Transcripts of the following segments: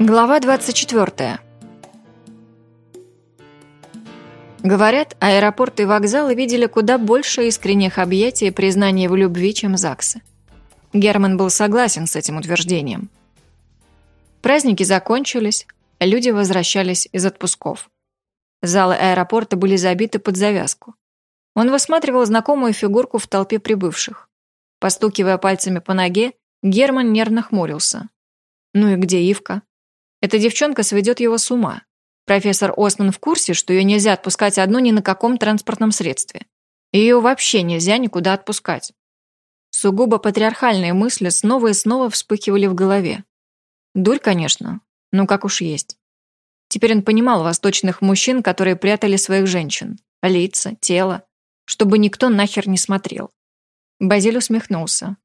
Глава 24. Говорят, аэропорты и вокзалы видели куда больше искренних объятий и признания в любви, чем ЗАГСы. Герман был согласен с этим утверждением. Праздники закончились, люди возвращались из отпусков. Залы аэропорта были забиты под завязку. Он высматривал знакомую фигурку в толпе прибывших. Постукивая пальцами по ноге, Герман нервно хмурился. Ну и где Ивка? Эта девчонка сведет его с ума. Профессор Осман в курсе, что ее нельзя отпускать одну ни на каком транспортном средстве. Ее вообще нельзя никуда отпускать. Сугубо патриархальные мысли снова и снова вспыхивали в голове. Дурь, конечно, но как уж есть. Теперь он понимал восточных мужчин, которые прятали своих женщин. Лица, тело. Чтобы никто нахер не смотрел. Базиль усмехнулся.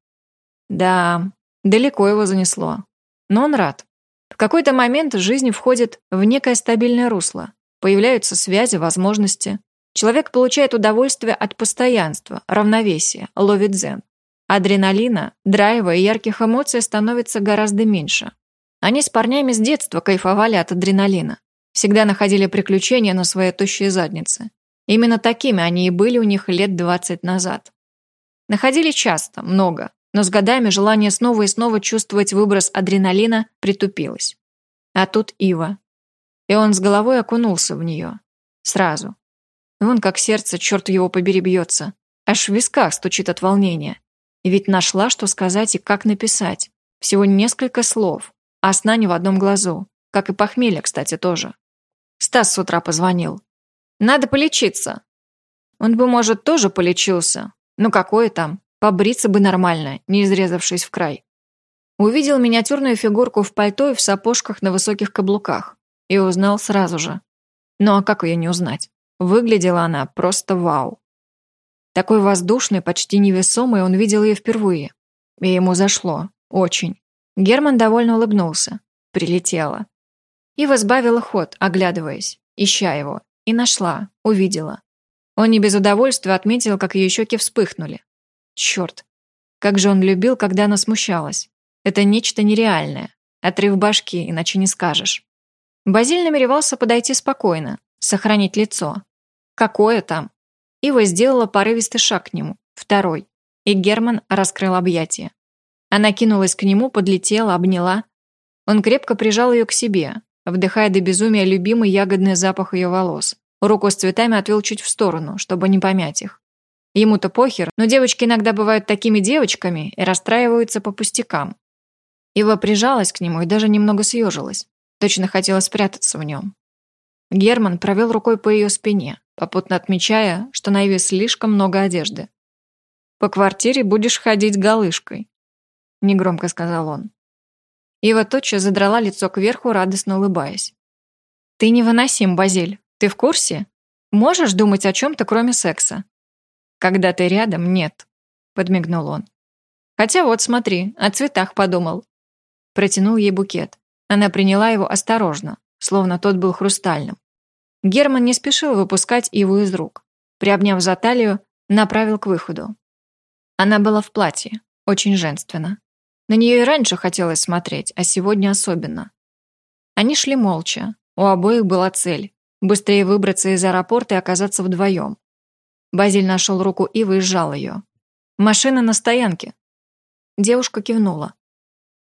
Да, далеко его занесло. Но он рад. В какой-то момент жизнь входит в некое стабильное русло. Появляются связи, возможности. Человек получает удовольствие от постоянства, равновесия, ловит дзен. Адреналина, драйва и ярких эмоций становится гораздо меньше. Они с парнями с детства кайфовали от адреналина. Всегда находили приключения на своей тощей заднице. Именно такими они и были у них лет 20 назад. Находили часто, много, но с годами желание снова и снова чувствовать выброс адреналина притупилось. А тут Ива. И он с головой окунулся в нее. Сразу. Вон как сердце, черт его побери, бьется. Аж в висках стучит от волнения. И ведь нашла, что сказать и как написать. Всего несколько слов, а сна не в одном глазу. Как и похмелье, кстати, тоже. Стас с утра позвонил. «Надо полечиться». Он бы, может, тоже полечился. Ну какое там? Побриться бы нормально, не изрезавшись в край. Увидел миниатюрную фигурку в пальто и в сапожках на высоких каблуках. И узнал сразу же. Ну а как ее не узнать? Выглядела она просто вау. Такой воздушной, почти невесомой он видел ее впервые. И ему зашло. Очень. Герман довольно улыбнулся. Прилетела. Ива сбавила ход, оглядываясь, ища его. И нашла, увидела. Он не без удовольствия отметил, как ее щеки вспыхнули. Черт. Как же он любил, когда она смущалась. Это нечто нереальное. Отрыв башки, иначе не скажешь. Базиль намеревался подойти спокойно, сохранить лицо. Какое там? Ива сделала порывистый шаг к нему, второй, и Герман раскрыл объятия. Она кинулась к нему, подлетела, обняла. Он крепко прижал ее к себе, вдыхая до безумия любимый ягодный запах ее волос. Руку с цветами отвел чуть в сторону, чтобы не помять их. Ему-то похер, но девочки иногда бывают такими девочками и расстраиваются по пустякам. Ива прижалась к нему и даже немного съежилась. Точно хотела спрятаться в нем. Герман провел рукой по ее спине, попутно отмечая, что на Иве слишком много одежды. «По квартире будешь ходить голышкой», — негромко сказал он. Ива тотчас задрала лицо кверху, радостно улыбаясь. «Ты невыносим, Базиль. Ты в курсе? Можешь думать о чем-то, кроме секса? Когда ты рядом, нет», — подмигнул он. «Хотя вот, смотри, о цветах подумал». Протянул ей букет. Она приняла его осторожно, словно тот был хрустальным. Герман не спешил выпускать его из рук. Приобняв за талию, направил к выходу. Она была в платье, очень женственно. На нее и раньше хотелось смотреть, а сегодня особенно. Они шли молча. У обоих была цель – быстрее выбраться из аэропорта и оказаться вдвоем. Базиль нашел руку и сжал ее. «Машина на стоянке». Девушка кивнула.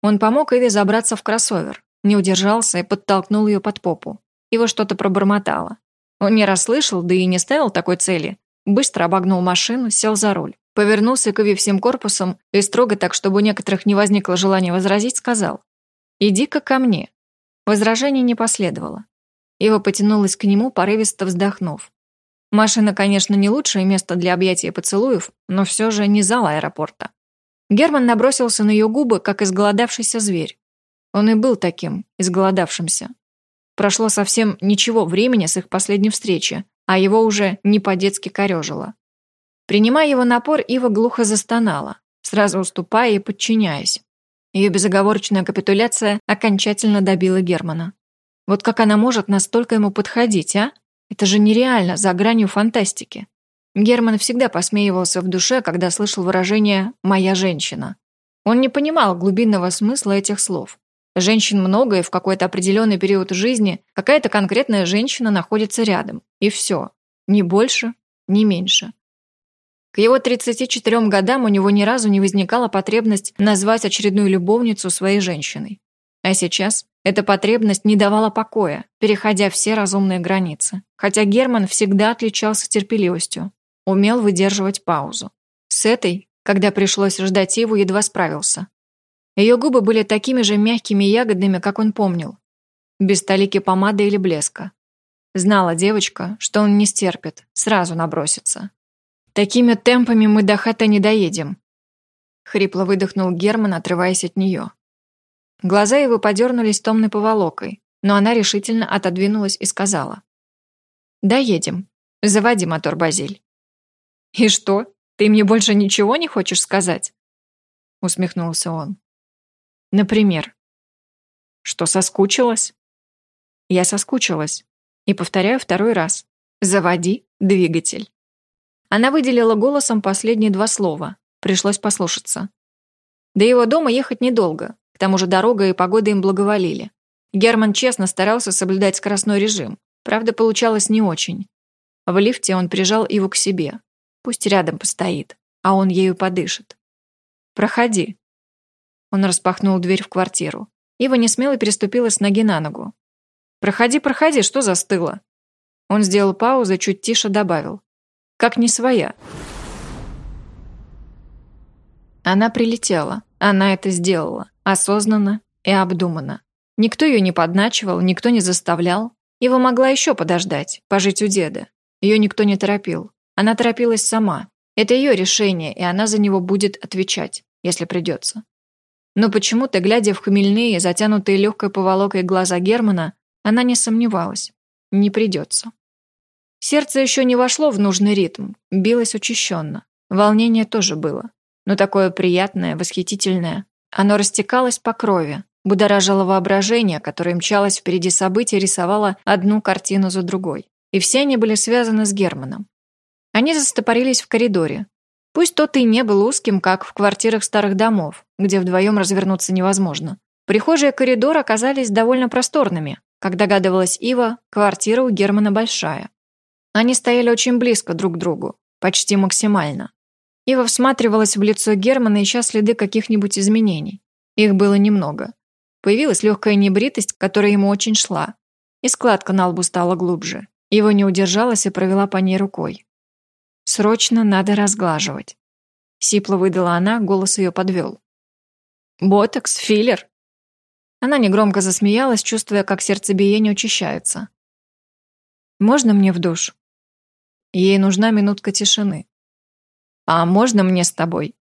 Он помог Иве забраться в кроссовер, не удержался и подтолкнул ее под попу. Его что-то пробормотало. Он не расслышал, да и не ставил такой цели. Быстро обогнул машину, сел за руль. Повернулся к Иве всем корпусом и строго так, чтобы у некоторых не возникло желания возразить, сказал «Иди-ка ко мне». Возражений не последовало. Ива потянулась к нему, порывисто вздохнув. Машина, конечно, не лучшее место для объятия и поцелуев, но все же не зал аэропорта. Герман набросился на ее губы, как изголодавшийся зверь. Он и был таким, изголодавшимся. Прошло совсем ничего времени с их последней встречи, а его уже не по-детски корежило. Принимая его напор, Ива глухо застонала, сразу уступая и подчиняясь. Ее безоговорочная капитуляция окончательно добила Германа. Вот как она может настолько ему подходить, а? Это же нереально, за гранью фантастики. Герман всегда посмеивался в душе, когда слышал выражение «моя женщина». Он не понимал глубинного смысла этих слов. Женщин много, и в какой-то определенный период жизни какая-то конкретная женщина находится рядом. И все. Ни больше, ни меньше. К его 34 годам у него ни разу не возникала потребность назвать очередную любовницу своей женщиной. А сейчас эта потребность не давала покоя, переходя все разумные границы. Хотя Герман всегда отличался терпеливостью, умел выдерживать паузу. С этой, когда пришлось ждать его, едва справился. Ее губы были такими же мягкими и ягодными, как он помнил. Без толики помады или блеска. Знала девочка, что он не стерпит, сразу набросится. «Такими темпами мы до хата не доедем», — хрипло выдохнул Герман, отрываясь от нее. Глаза его подернулись томной поволокой, но она решительно отодвинулась и сказала. «Доедем. Заводи мотор, Базиль». «И что, ты мне больше ничего не хочешь сказать?» Усмехнулся он. «Например?» «Что, соскучилась?» «Я соскучилась. И повторяю второй раз. Заводи двигатель». Она выделила голосом последние два слова. Пришлось послушаться. До его дома ехать недолго, тому же дорога и погода им благоволили. Герман честно старался соблюдать скоростной режим. Правда, получалось не очень. В лифте он прижал его к себе. Пусть рядом постоит, а он ею подышит. «Проходи». Он распахнул дверь в квартиру. Ива несмело переступила с ноги на ногу. «Проходи, проходи, что застыло?» Он сделал паузу, чуть тише добавил. «Как не своя». Она прилетела. Она это сделала. Осознанно и обдуманно. Никто ее не подначивал, никто не заставлял. Его могла еще подождать, пожить у деда. Ее никто не торопил. Она торопилась сама. Это ее решение, и она за него будет отвечать, если придется. Но почему-то, глядя в хмельные, затянутые легкой поволокой глаза Германа, она не сомневалась. Не придется. Сердце еще не вошло в нужный ритм, билось учащенно. Волнение тоже было. Но такое приятное, восхитительное, оно растекалось по крови, будоражило воображение, которое мчалось впереди событий, рисовало одну картину за другой. И все они были связаны с Германом. Они застопорились в коридоре. Пусть тот и не был узким, как в квартирах старых домов, где вдвоем развернуться невозможно. Прихожие и коридор оказались довольно просторными. Как догадывалась Ива, квартира у Германа большая. Они стояли очень близко друг к другу, почти максимально. Ива всматривалась в лицо Германа, ища следы каких-нибудь изменений. Их было немного. Появилась легкая небритость, которая ему очень шла. И складка на лбу стала глубже. Ива не удержалась и провела по ней рукой. «Срочно надо разглаживать». Сипло выдала она, голос ее подвел. «Ботокс? Филлер?» Она негромко засмеялась, чувствуя, как сердцебиение учащается. «Можно мне в душ?» Ей нужна минутка тишины. «А можно мне с тобой?»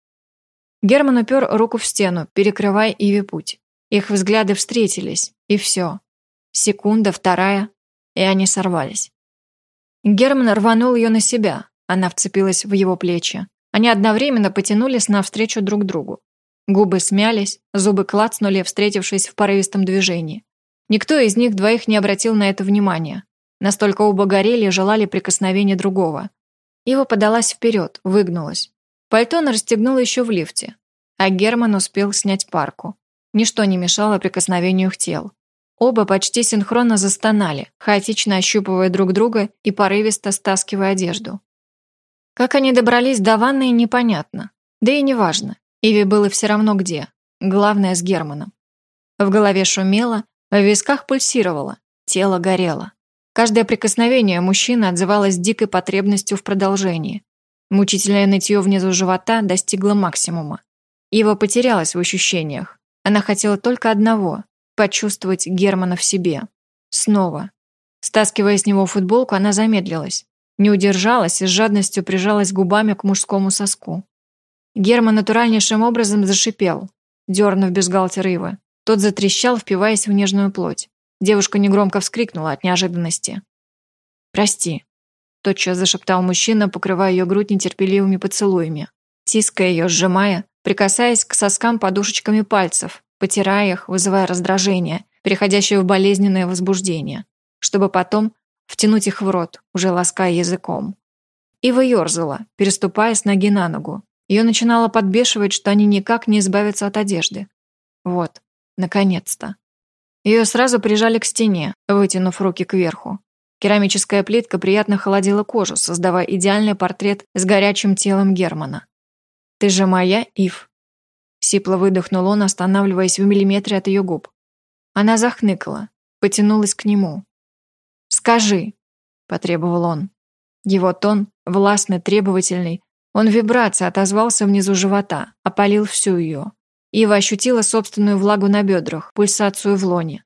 Герман упер руку в стену, перекрывая Иве путь. Их взгляды встретились, и все. Секунда, вторая, и они сорвались. Герман рванул ее на себя, она вцепилась в его плечи. Они одновременно потянулись навстречу друг другу. Губы смялись, зубы клацнули, встретившись в порывистом движении. Никто из них двоих не обратил на это внимания. Настолько оба горели и желали прикосновения другого. Ива подалась вперед, выгнулась. Пальто она расстегнула еще в лифте, а Герман успел снять парку. Ничто не мешало прикосновению их тел. Оба почти синхронно застонали, хаотично ощупывая друг друга и порывисто стаскивая одежду. Как они добрались до ванной, непонятно. Да и неважно. Иве было все равно где. Главное, с Германом. В голове шумело, в висках пульсировало, тело горело. Каждое прикосновение мужчины отзывалось дикой потребностью в продолжении. Мучительное нытье внизу живота достигло максимума. Ива потерялась в ощущениях. Она хотела только одного – почувствовать Германа в себе. Снова. Стаскивая с него футболку, она замедлилась. Не удержалась и с жадностью прижалась губами к мужскому соску. Герман натуральнейшим образом зашипел, дернув бюстгальтер Ивы. Тот затрещал, впиваясь в нежную плоть. Девушка негромко вскрикнула от неожиданности. «Прости», – тотчас зашептал мужчина, покрывая ее грудь нетерпеливыми поцелуями, тиская ее, сжимая, прикасаясь к соскам подушечками пальцев, потирая их, вызывая раздражение, переходящее в болезненное возбуждение, чтобы потом втянуть их в рот, уже лаская языком. Ива ерзала, переступая с ноги на ногу. Ее начинало подбешивать, что они никак не избавятся от одежды. Вот, Наконец-то. Ее сразу прижали к стене, вытянув руки кверху. Керамическая плитка приятно холодила кожу, создавая идеальный портрет с горячим телом Германа. «Ты же моя, Ив!» Сипло выдохнул он, останавливаясь в миллиметре от ее губ. Она захныкала, потянулась к нему. «Скажи!» – потребовал он. Его тон, властный, требовательный, он вибрацией отозвался внизу живота, опалил всю ее. Ива ощутила собственную влагу на бедрах, пульсацию в лоне.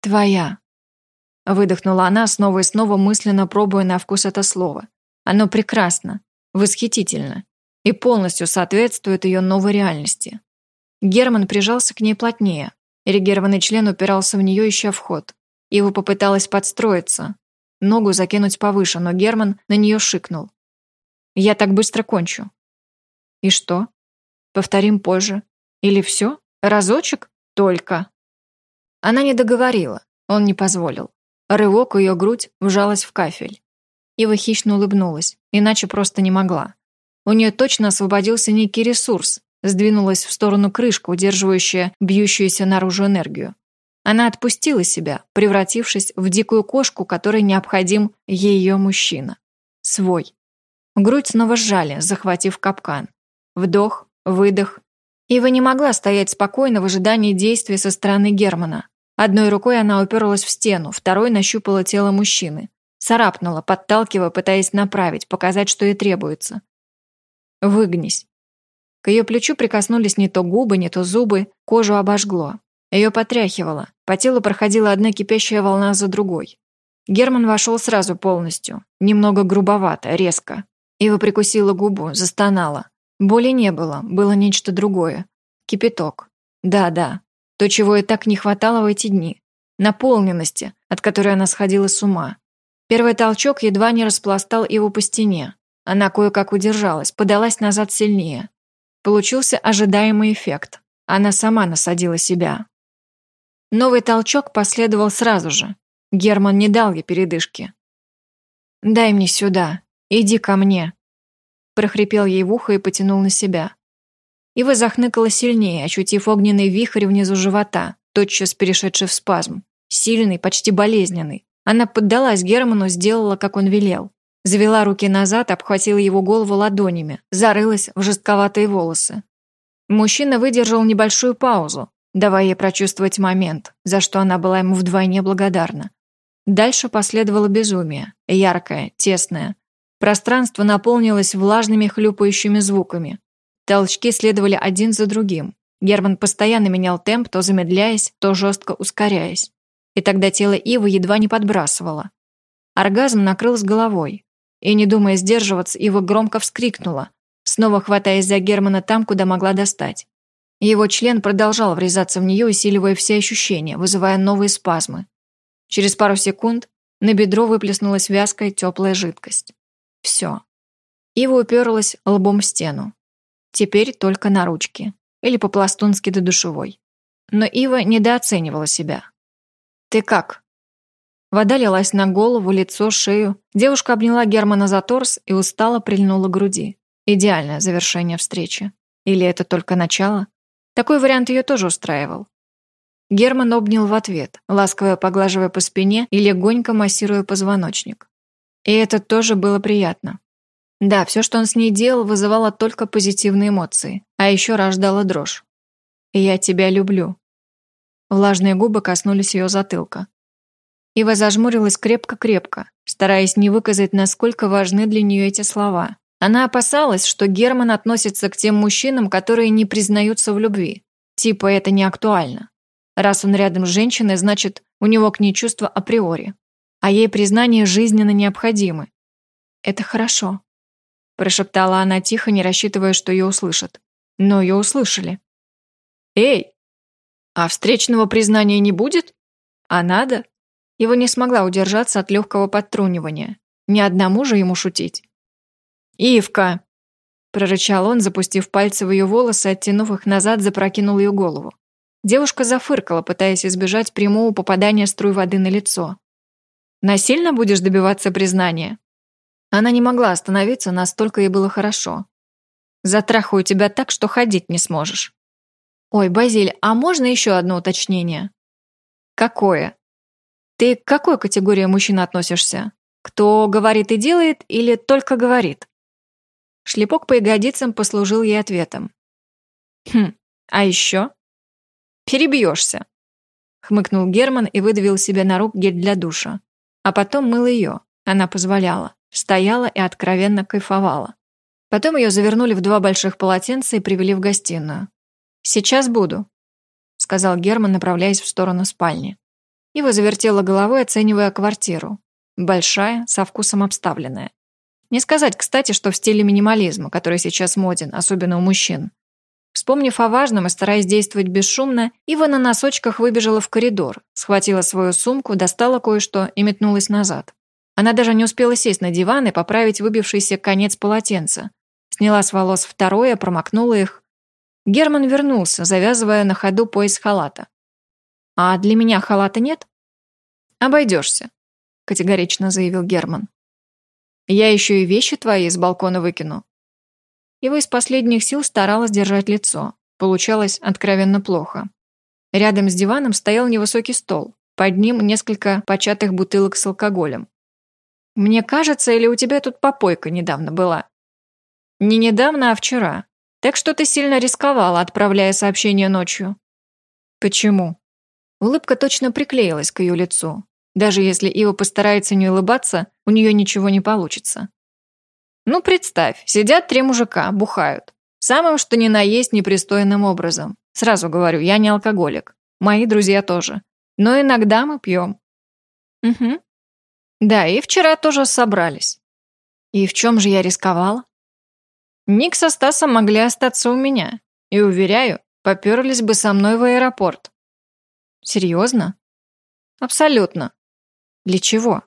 «Твоя», — выдохнула она, снова и снова мысленно пробуя на вкус это слово. «Оно прекрасно, восхитительно и полностью соответствует ее новой реальности». Герман прижался к ней плотнее. Эрегированный член упирался в нее, ища вход. Ива попыталась подстроиться, ногу закинуть повыше, но Герман на нее шикнул. «Я так быстро кончу». «И что? Повторим позже. Или все? Разочек? Только?» Она не договорила, он не позволил. Рывок ее грудь вжалась в кафель. Ива хищно улыбнулась, иначе просто не могла. У нее точно освободился некий ресурс, сдвинулась в сторону крышка, удерживающая бьющуюся наружу энергию. Она отпустила себя, превратившись в дикую кошку, которой необходим ее мужчина. Свой. Грудь снова сжали, захватив капкан. Вдох, выдох. Ива не могла стоять спокойно в ожидании действий со стороны Германа. Одной рукой она уперлась в стену, второй нащупала тело мужчины. Царапнула, подталкивая, пытаясь направить, показать, что ей требуется. «Выгнись». К ее плечу прикоснулись не то губы, не то зубы, кожу обожгло. Ее потряхивало, по телу проходила одна кипящая волна за другой. Герман вошел сразу полностью, немного грубовато, резко. Ива прикусила губу, застонала. Боли не было, было нечто другое. Кипяток. Да-да, то, чего и так не хватало в эти дни. Наполненности, от которой она сходила с ума. Первый толчок едва не распластал его по стене. Она кое-как удержалась, подалась назад сильнее. Получился ожидаемый эффект. Она сама насадила себя. Новый толчок последовал сразу же. Герман не дал ей передышки. «Дай мне сюда. Иди ко мне», прохрипел ей в ухо и потянул на себя. Ива захныкала сильнее, ощутив огненный вихрь внизу живота, тотчас перешедший в спазм. Сильный, почти болезненный. Она поддалась Герману, сделала, как он велел. Завела руки назад, обхватила его голову ладонями, зарылась в жестковатые волосы. Мужчина выдержал небольшую паузу, давая ей прочувствовать момент, за что она была ему вдвойне благодарна. Дальше последовало безумие, яркое, тесное. Пространство наполнилось влажными хлюпающими звуками. Толчки следовали один за другим. Герман постоянно менял темп, то замедляясь, то жестко ускоряясь. И тогда тело Ивы едва не подбрасывало. Оргазм накрыл с головой. И, не думая сдерживаться, Ива громко вскрикнула, снова хватаясь за Германа там, куда могла достать. Его член продолжал врезаться в нее, усиливая все ощущения, вызывая новые спазмы. Через пару секунд на бедро выплеснулась вязкая теплая жидкость. Все. Ива уперлась лбом в стену. Теперь только на ручке. Или по-пластунски до душевой. Но Ива недооценивала себя. «Ты как?» Вода лилась на голову, лицо, шею. Девушка обняла Германа за торс и устало прильнула к груди. Идеальное завершение встречи. Или это только начало? Такой вариант ее тоже устраивал. Герман обнял в ответ, ласково поглаживая по спине и легонько массируя позвоночник. И это тоже было приятно. Да, все, что он с ней делал, вызывало только позитивные эмоции, а еще рождало дрожь. «Я тебя люблю». Влажные губы коснулись ее затылка. Ива зажмурилась крепко-крепко, стараясь не выказать, насколько важны для нее эти слова. Она опасалась, что Герман относится к тем мужчинам, которые не признаются в любви. Типа это не актуально. Раз он рядом с женщиной, значит, у него к ней чувства априори. А ей признание жизненно необходимы. Это хорошо прошептала она тихо, не рассчитывая, что ее услышат. Но ее услышали. «Эй! А встречного признания не будет? А надо?» Его не смогла удержаться от легкого подтрунивания. Ни одному же ему шутить. «Ивка!» прорычал он, запустив пальцы в ее волосы, оттянув их назад, запрокинул ее голову. Девушка зафыркала, пытаясь избежать прямого попадания струй воды на лицо. «Насильно будешь добиваться признания?» Она не могла остановиться, настолько ей было хорошо. «Затрахаю тебя так, что ходить не сможешь». Ой, Базиль, а можно еще одно уточнение? Какое? Ты к какой категории мужчин относишься? Кто говорит и делает или только говорит? Шлепок по ягодицам послужил ей ответом. Хм, а еще? Перебьешься. Хмыкнул Герман и выдавил себе на рук гель для душа. А потом мыл ее. Она позволяла. Стояла и откровенно кайфовала. Потом ее завернули в два больших полотенца и привели в гостиную. «Сейчас буду», — сказал Герман, направляясь в сторону спальни. Ива завертела головой, оценивая квартиру. Большая, со вкусом обставленная. Не сказать, кстати, что в стиле минимализма, который сейчас моден, особенно у мужчин. Вспомнив о важном и стараясь действовать бесшумно, Ива на носочках выбежала в коридор, схватила свою сумку, достала кое-что и метнулась назад. Она даже не успела сесть на диван и поправить выбившийся конец полотенца. Сняла с волос второе, промокнула их. Герман вернулся, завязывая на ходу пояс халата. «А для меня халата нет?» «Обойдешься», — категорично заявил Герман. «Я еще и вещи твои с балкона выкину». Его из последних сил старалась держать лицо. Получалось откровенно плохо. Рядом с диваном стоял невысокий стол. Под ним несколько початых бутылок с алкоголем. «Мне кажется, или у тебя тут попойка недавно была?» «Не недавно, а вчера. Так что ты сильно рисковала, отправляя сообщение ночью». «Почему?» Улыбка точно приклеилась к ее лицу. Даже если Ива постарается не улыбаться, у нее ничего не получится. Ну, представь, сидят три мужика, бухают. Самым что ни на есть непристойным образом. Сразу говорю, я не алкоголик. Мои друзья тоже. Но иногда мы пьем. Угу. Да, и вчера тоже собрались. И в чем же я рисковала? Ник со Стасом могли остаться у меня. И, уверяю, поперлись бы со мной в аэропорт. Серьезно? Абсолютно. Для чего?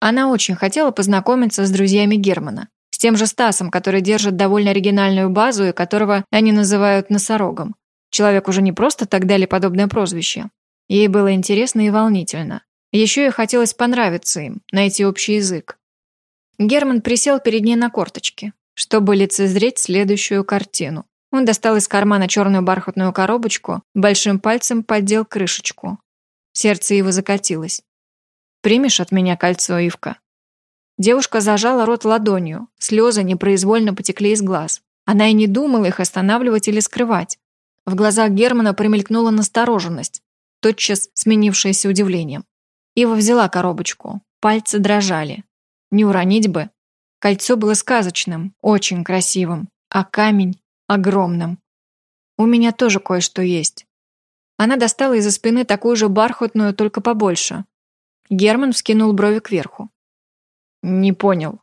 Она очень хотела познакомиться с друзьями Германа. Тем же Стасом, который держит довольно оригинальную базу и которого они называют носорогом. Человек уже не просто так дали подобное прозвище. Ей было интересно и волнительно. Еще и хотелось понравиться им, найти общий язык. Герман присел перед ней на корточки, чтобы лицезреть следующую картину. Он достал из кармана черную бархатную коробочку, большим пальцем поддел крышечку. Сердце его закатилось. «Примешь от меня кольцо, Ивка?» Девушка зажала рот ладонью, слезы непроизвольно потекли из глаз. Она и не думала их останавливать или скрывать. В глазах Германа промелькнула настороженность, тотчас сменившаяся удивлением. Ива взяла коробочку, пальцы дрожали. Не уронить бы. Кольцо было сказочным, очень красивым, а камень огромным. У меня тоже кое-что есть. Она достала из-за спины такую же бархатную, только побольше. Герман вскинул брови кверху. «Не понял».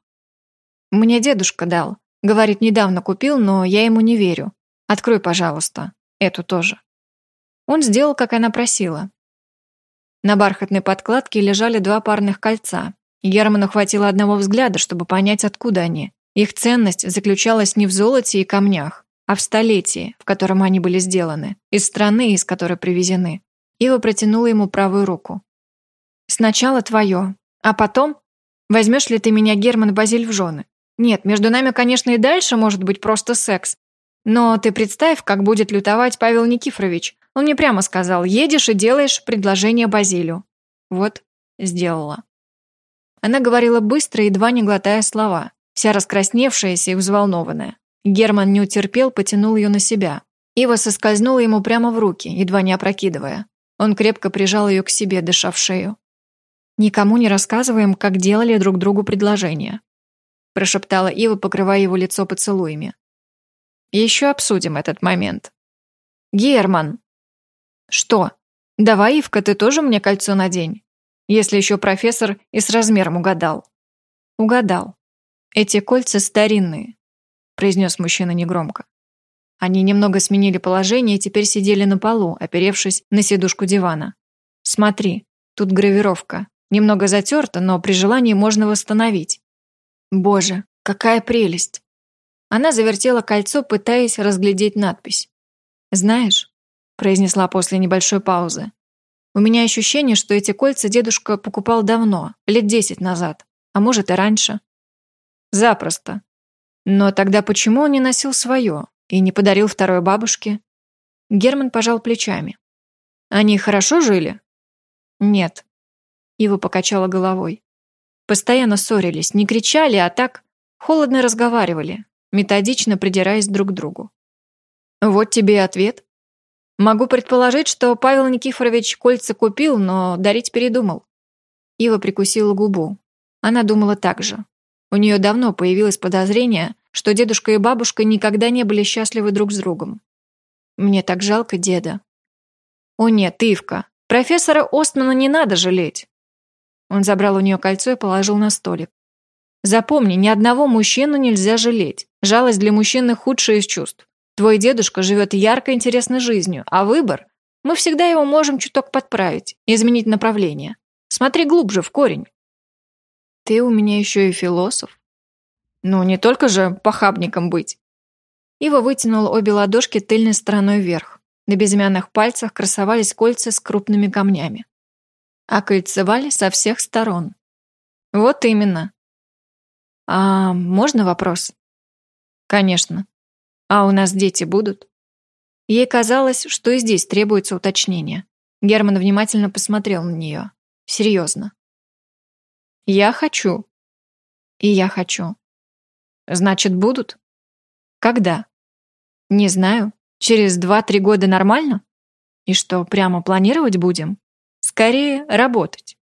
«Мне дедушка дал. Говорит, недавно купил, но я ему не верю. Открой, пожалуйста. Эту тоже». Он сделал, как она просила. На бархатной подкладке лежали два парных кольца. Герману хватило одного взгляда, чтобы понять, откуда они. Их ценность заключалась не в золоте и камнях, а в столетии, в котором они были сделаны, из страны, из которой привезены. Ива протянула ему правую руку. «Сначала твое, а потом возьмешь ли ты меня, Герман Базиль, в жены? Нет, между нами, конечно, и дальше может быть просто секс. Но ты представь, как будет лютовать Павел Никифорович. Он мне прямо сказал, едешь и делаешь предложение Базилю. Вот, сделала». Она говорила быстро, едва не глотая слова, вся раскрасневшаяся и взволнованная. Герман не утерпел, потянул ее на себя. Ива соскользнула ему прямо в руки, едва не опрокидывая. Он крепко прижал ее к себе, дыша в шею. «Никому не рассказываем, как делали друг другу предложение», прошептала Ива, покрывая его лицо поцелуями. «Еще обсудим этот момент». «Герман!» «Что? Давай, Ивка, ты тоже мне кольцо надень, если еще профессор и с размером угадал». «Угадал. Эти кольца старинные, произнес мужчина негромко. Они немного сменили положение и теперь сидели на полу, оперевшись на сидушку дивана. «Смотри, тут гравировка. Немного затерта, но при желании можно восстановить». «Боже, какая прелесть!» Она завертела кольцо, пытаясь разглядеть надпись. «Знаешь», — произнесла после небольшой паузы, «у меня ощущение, что эти кольца дедушка покупал давно, лет десять назад, а может и раньше». «Запросто», но тогда почему он не носил свое и не подарил второй бабушке? Герман пожал плечами. Они хорошо жили? Нет. Ива покачала головой. Постоянно ссорились, не кричали, а так холодно разговаривали, методично придираясь друг к другу. Вот тебе и ответ. Могу предположить, что Павел Никифорович кольца купил, но дарить передумал. Ива прикусила губу. Она думала так же. У нее давно появилось подозрение, что дедушка и бабушка никогда не были счастливы друг с другом. Мне так жалко деда. О нет, Ивка, профессора Остмана не надо жалеть. Он забрал у нее кольцо и положил на столик. Запомни, ни одного мужчину нельзя жалеть. Жалость для мужчины худшее из чувств. Твой дедушка живет яркой, интересной жизнью, а выбор? Мы всегда его можем чуток подправить, изменить направление. Смотри глубже, в корень. Ты у меня еще и философ. Ну, не только же похабником быть. Ива вытянула обе ладошки тыльной стороной вверх. На безымянных пальцах красовались кольца с крупными камнями. А кольцевали со всех сторон. Вот именно. А можно вопрос? Конечно. А у нас дети будут? Ей казалось, что и здесь требуется уточнение. Герман внимательно посмотрел на нее. Серьезно. Я хочу. И я хочу. Значит, будут? Когда? Не знаю. Через два-три года нормально? И что, прямо планировать будем? Скорее, работать.